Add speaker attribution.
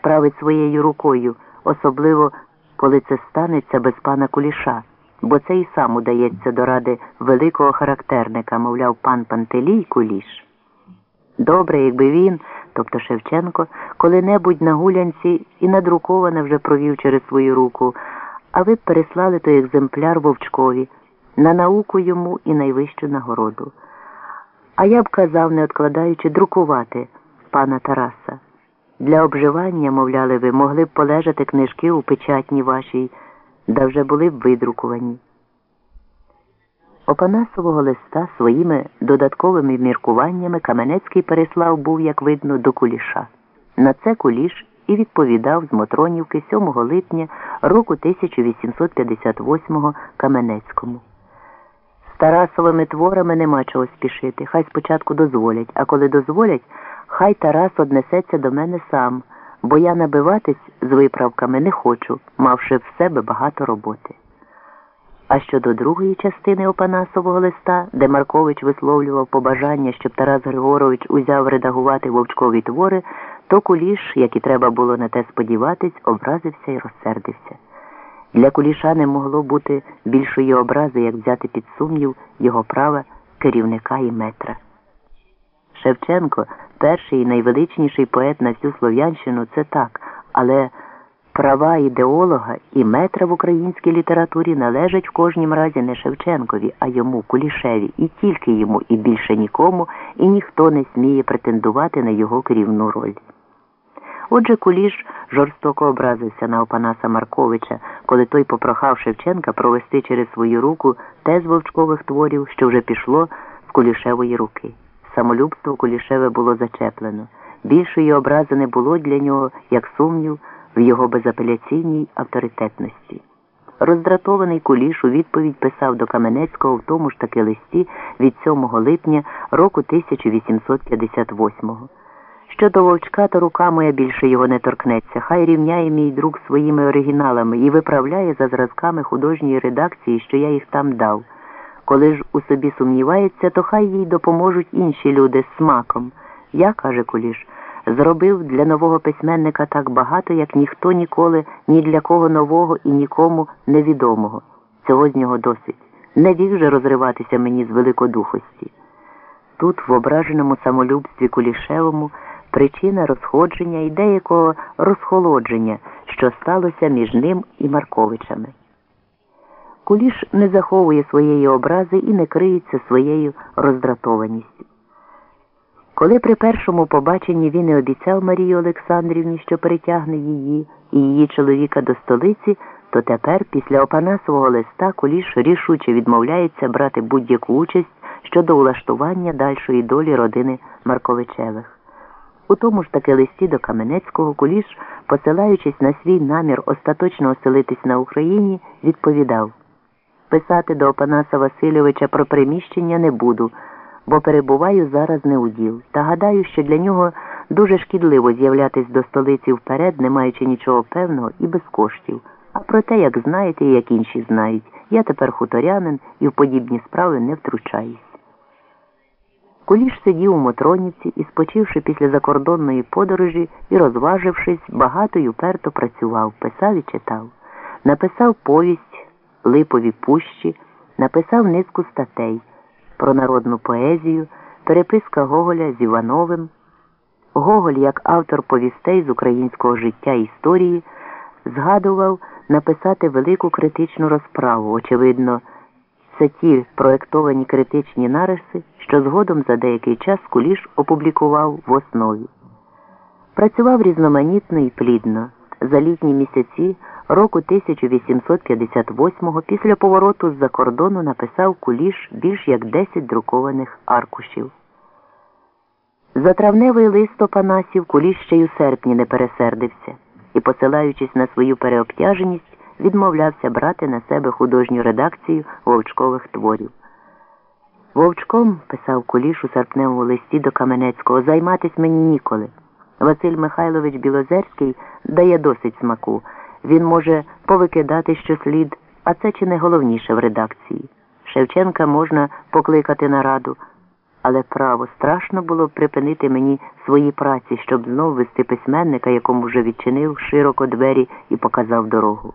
Speaker 1: справить своєю рукою, особливо коли це станеться без пана Куліша, бо це і сам удається до ради великого характерника, мовляв, пан Пантелій Куліш. Добре, якби він, тобто Шевченко, коли-небудь на гулянці і надруковане вже провів через свою руку, а ви б переслали той екземпляр Вовчкові на науку йому і найвищу нагороду. А я б казав, не откладаючи, друкувати пана Тараса. Для обживання, мовляли ви, могли б полежати книжки у печатні вашій, да вже були б видрукувані. Опанасового листа своїми додатковими міркуваннями Каменецький переслав був, як видно, до куліша. На це куліш і відповідав з Мотронівки 7 липня року 1858 Каменецькому. З Тарасовими творами нема чого спішити, хай спочатку дозволять, а коли дозволять, хай Тарас однесеться до мене сам, бо я набиватись з виправками не хочу, мавши в себе багато роботи. А щодо другої частини Опанасового листа, де Маркович висловлював побажання, щоб Тарас Григорович узяв редагувати вовчкові твори, то куліш, як і треба було на те сподіватись, образився і розсердився. Для куліша не могло бути більшої образи, як взяти під сумнів його права керівника і метра. Шевченко, перший і найвеличніший поет на всю Слов'янщину, це так, але права ідеолога і метра в українській літературі належать в кожнім разі не Шевченкові, а йому, Кулішеві, і тільки йому, і більше нікому, і ніхто не сміє претендувати на його керівну роль. Отже, Куліш жорстоко образився на Опанаса Марковича, коли той попрохав Шевченка провести через свою руку те з вовчкових творів, що вже пішло з Кулішевої руки. Самолюбство Кулішеве було зачеплено. Більшої образи не було для нього, як сумнів, в його безапеляційній авторитетності. Роздратований Куліш у відповідь писав до Каменецького в тому ж таки листі від 7 липня року 1858-го. Щодо вовчка, то рука моя більше його не торкнеться. Хай рівняє мій друг своїми оригіналами і виправляє за зразками художньої редакції, що я їх там дав. Коли ж у собі сумнівається, то хай їй допоможуть інші люди з смаком. Я, каже Куліш, зробив для нового письменника так багато, як ніхто ніколи ні для кого нового і нікому невідомого. Цього з нього досить. Не вік же розриватися мені з великодухості. Тут, в ображеному самолюбстві Кулішевому, причина розходження і деякого розхолодження, що сталося між ним і Марковичами. Куліш не заховує своєї образи і не криється своєю роздратованістю. Коли при першому побаченні він і обіцяв Марії Олександрівні, що перетягне її і її чоловіка до столиці, то тепер, після Опанасового листа, Куліш рішуче відмовляється брати будь-яку участь щодо улаштування дальшої долі родини Марковичевих. У тому ж таки листі до Каменецького Куліш, посилаючись на свій намір остаточно оселитись на Україні, відповідав Писати до Опанаса Васильовича про приміщення не буду, бо перебуваю зараз не у діл, та гадаю, що для нього дуже шкідливо з'являтись до столиці вперед, не маючи нічого певного і без коштів. А про те, як знаєте і як інші знають, я тепер хуторянин і в подібні справи не втручаюсь. Куліш сидів у Мотронівці і, спочивши після закордонної подорожі і розважившись, багато й уперто працював, писав і читав. Написав повість Липові пущі, написав низку статей про народну поезію, переписка Гоголя з Івановим. Гоголь, як автор повістей з українського життя і історії, згадував написати велику критичну розправу, очевидно. Це ті проектовані критичні нариси, що згодом за деякий час Куліш опублікував в основі. Працював різноманітно і плідно. За літні місяці року 1858-го після повороту з-за кордону написав Куліш більш як 10 друкованих аркушів. За травневий лист Опанасів Куліш ще й у серпні не пересердився і, посилаючись на свою переобтяженість, відмовлявся брати на себе художню редакцію вовчкових творів. Вовчком, писав Куліш у серпневому листі до Каменецького, займатись мені ніколи. Василь Михайлович Білозерський дає досить смаку. Він може повикидати що слід, а це чи не головніше в редакції. Шевченка можна покликати на раду, але право страшно було припинити мені свої праці, щоб знов вести письменника, якому вже відчинив широко двері і показав дорогу.